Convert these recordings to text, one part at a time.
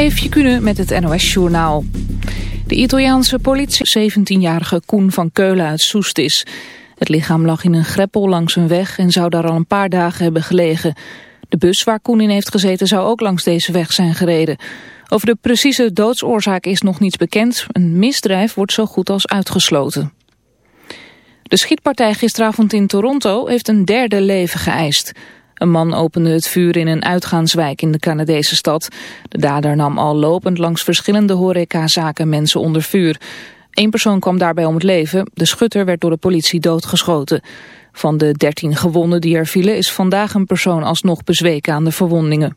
Eefje Kunnen met het NOS Journaal. De Italiaanse politie 17-jarige Koen van Keulen uit Soest is. Het lichaam lag in een greppel langs een weg en zou daar al een paar dagen hebben gelegen. De bus waar Koen in heeft gezeten zou ook langs deze weg zijn gereden. Over de precieze doodsoorzaak is nog niets bekend. Een misdrijf wordt zo goed als uitgesloten. De schietpartij gisteravond in Toronto heeft een derde leven geëist. Een man opende het vuur in een uitgaanswijk in de Canadese stad. De dader nam al lopend langs verschillende horecazaken mensen onder vuur. Eén persoon kwam daarbij om het leven. De schutter werd door de politie doodgeschoten. Van de dertien gewonden die er vielen is vandaag een persoon alsnog bezweken aan de verwondingen.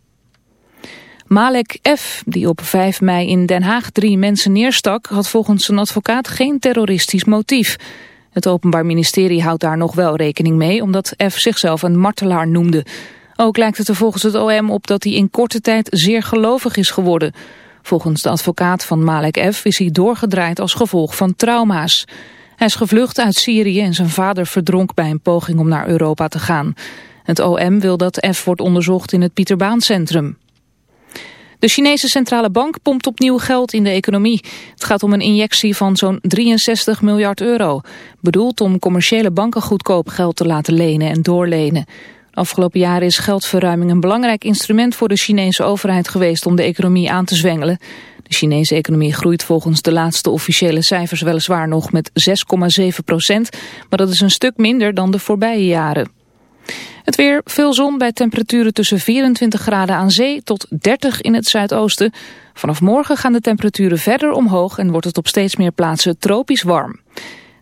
Malek F., die op 5 mei in Den Haag drie mensen neerstak... had volgens zijn advocaat geen terroristisch motief. Het Openbaar Ministerie houdt daar nog wel rekening mee... omdat F. zichzelf een martelaar noemde. Ook lijkt het er volgens het OM op dat hij in korte tijd zeer gelovig is geworden. Volgens de advocaat van Malek F. is hij doorgedraaid als gevolg van trauma's. Hij is gevlucht uit Syrië en zijn vader verdronk bij een poging om naar Europa te gaan. Het OM wil dat F wordt onderzocht in het Pieterbaancentrum. De Chinese centrale bank pompt opnieuw geld in de economie. Het gaat om een injectie van zo'n 63 miljard euro. Bedoeld om commerciële banken goedkoop geld te laten lenen en doorlenen. Afgelopen jaren is geldverruiming een belangrijk instrument voor de Chinese overheid geweest om de economie aan te zwengelen. De Chinese economie groeit volgens de laatste officiële cijfers weliswaar nog met 6,7 procent, maar dat is een stuk minder dan de voorbije jaren. Het weer, veel zon bij temperaturen tussen 24 graden aan zee tot 30 in het zuidoosten. Vanaf morgen gaan de temperaturen verder omhoog en wordt het op steeds meer plaatsen tropisch warm.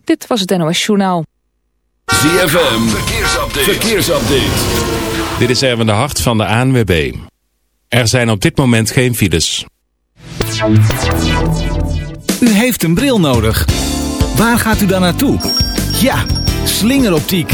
Dit was het NOS Journaal. ZFM, verkeersupdate. verkeersupdate. Dit is Erwin de Hart van de ANWB. Er zijn op dit moment geen files. U heeft een bril nodig. Waar gaat u dan naartoe? Ja, slingeroptiek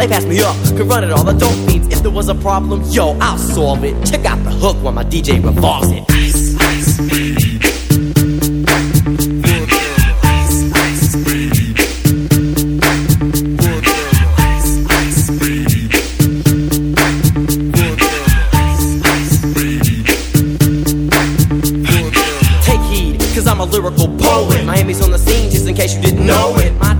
They passed me up, could run it all the dope fiends. If there was a problem, yo, I'll solve it. Check out the hook while my DJ revolves it. Ice, ice, baby. Lyrical poet. Miami's on the scene, just in case you didn't know it. My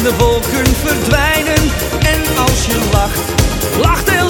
en de wolken verdwijnen. En als je lacht, lacht heel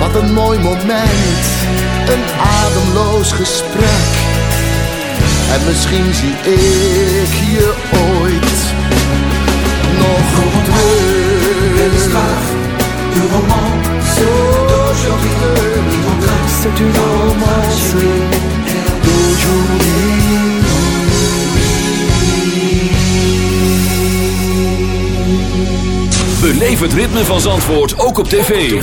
Wat een mooi moment, een ademloos gesprek. En misschien zie ik je ooit nog terug. Du romance d'aujourd'hui C'est une romance Beleef het ritme van Zandvoort ook op tv.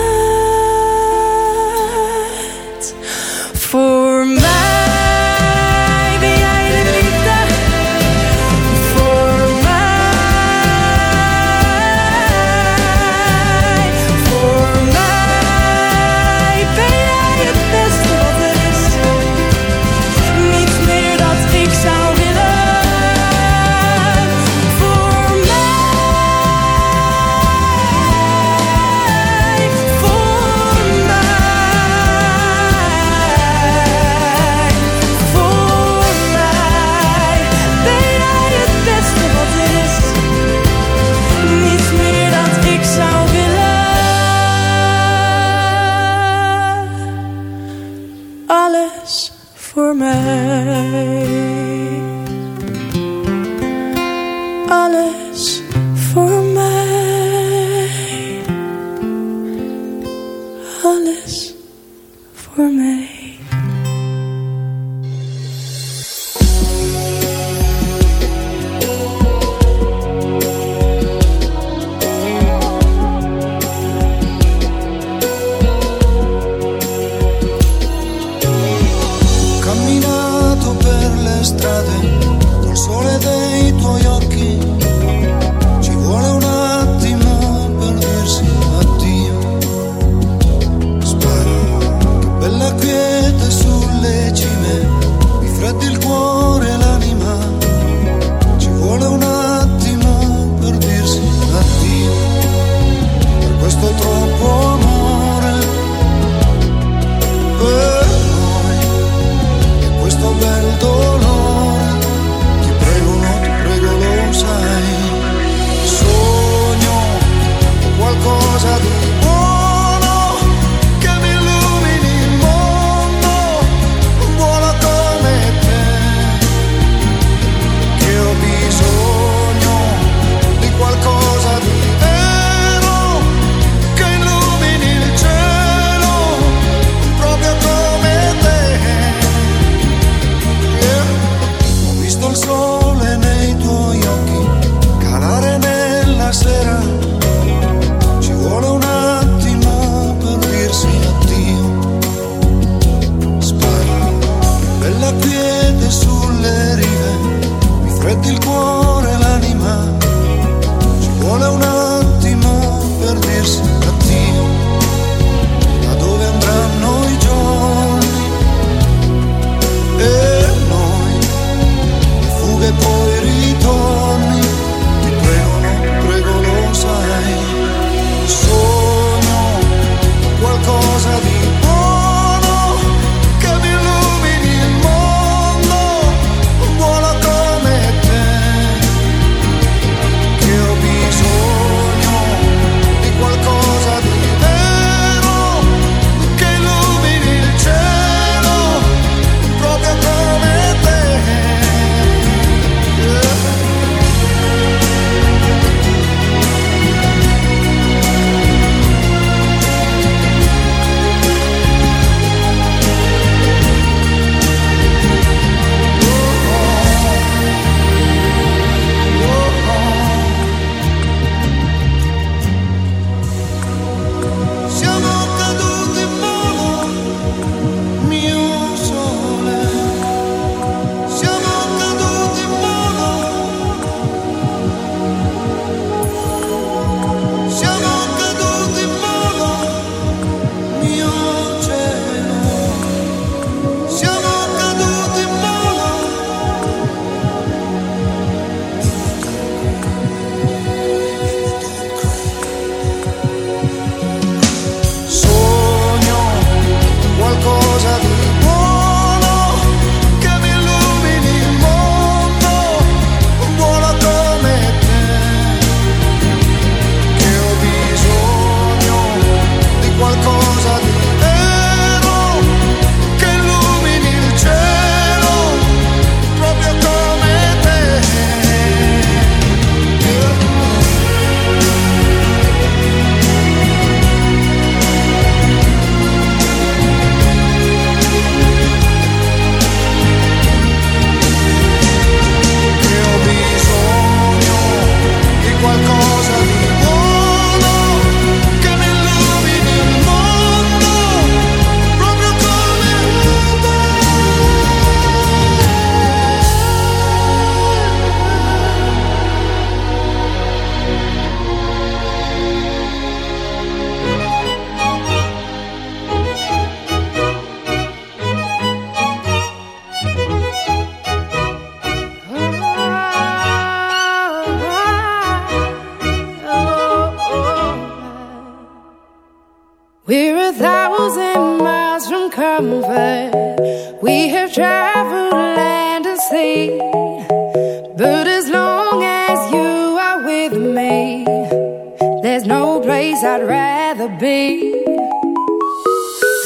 rather be.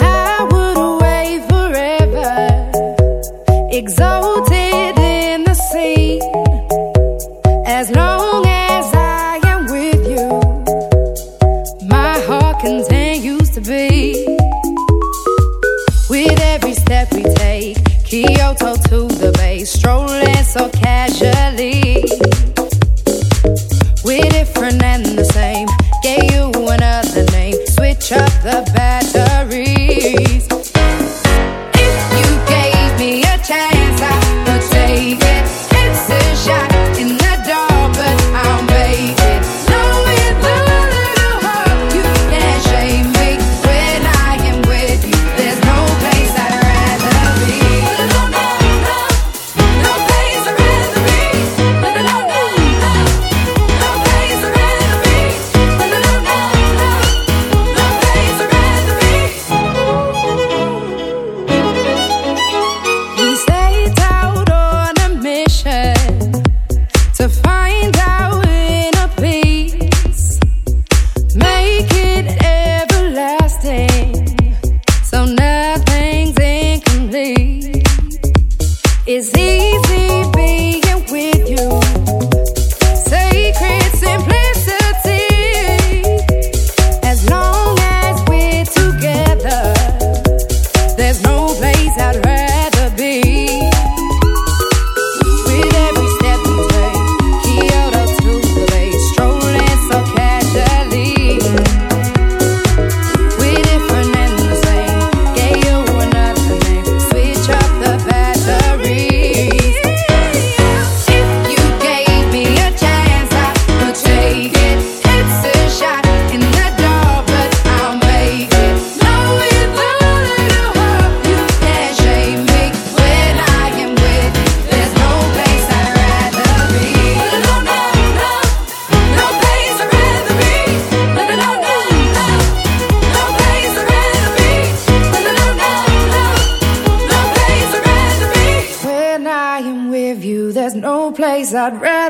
I would away forever, exalted.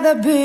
the beat.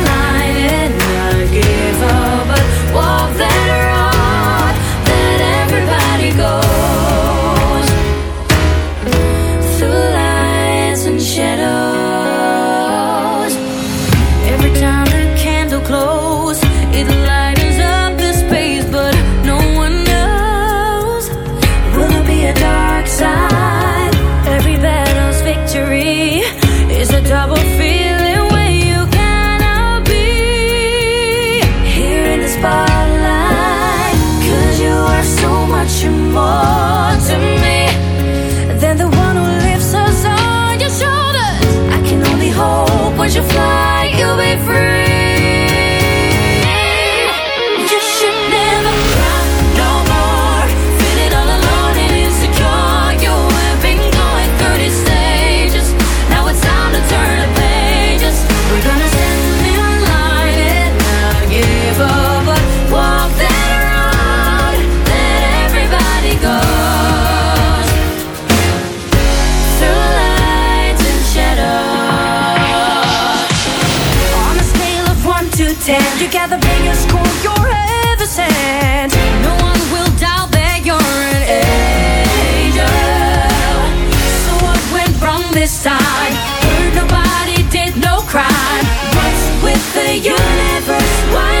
ride. What's with the universe? Why?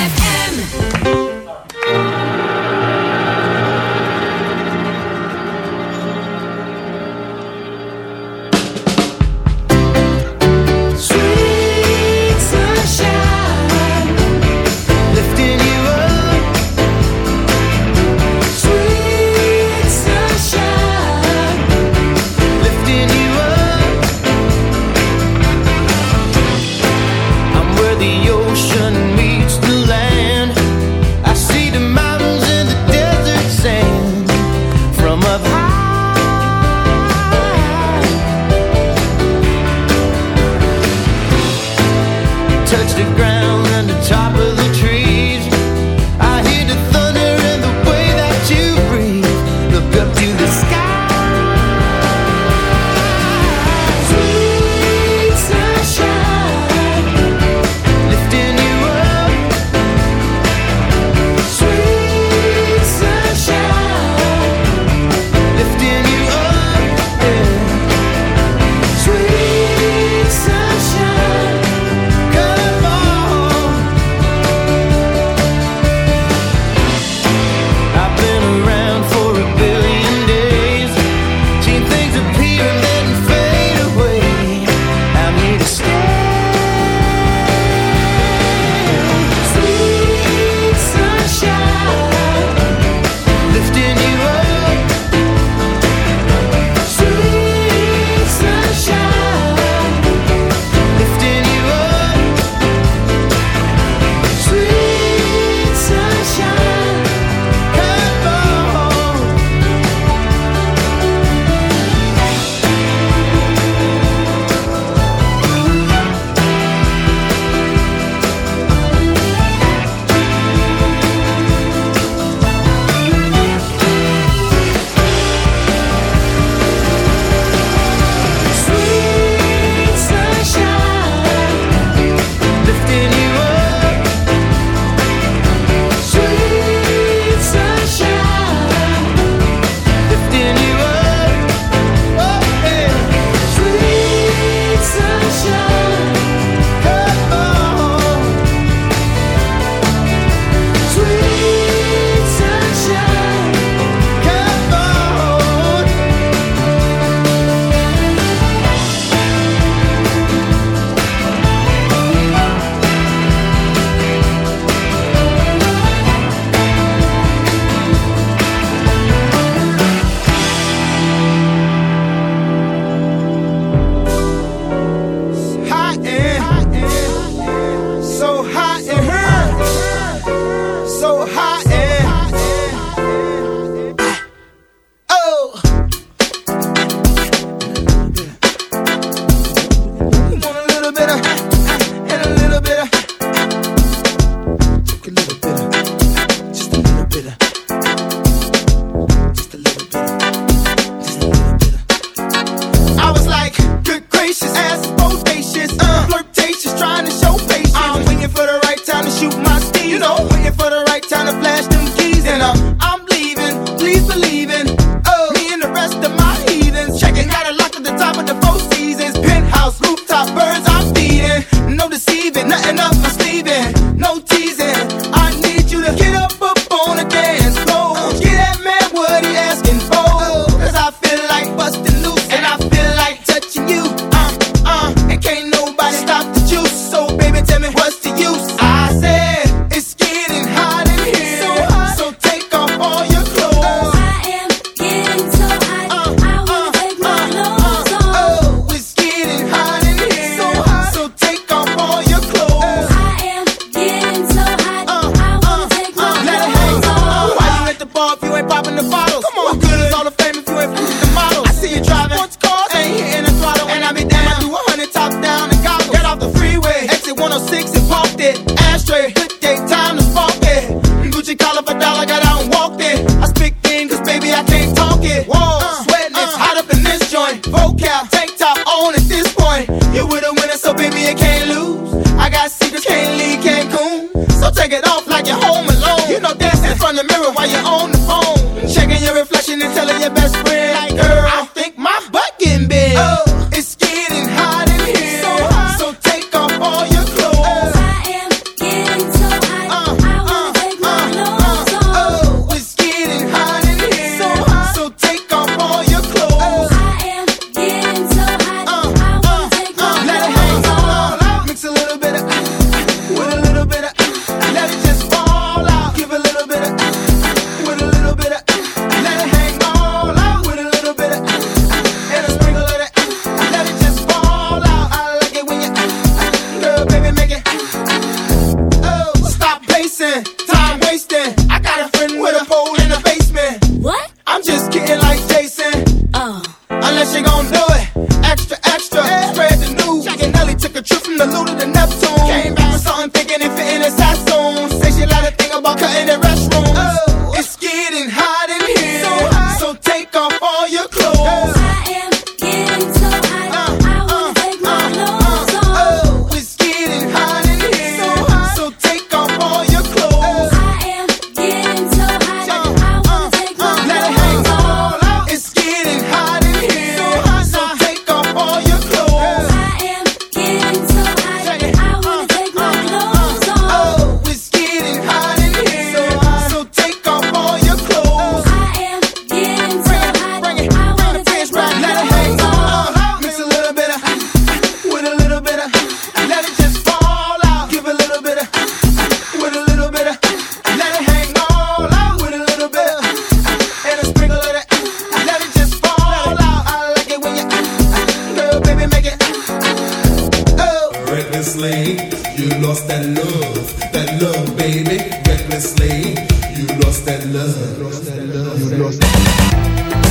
you lost.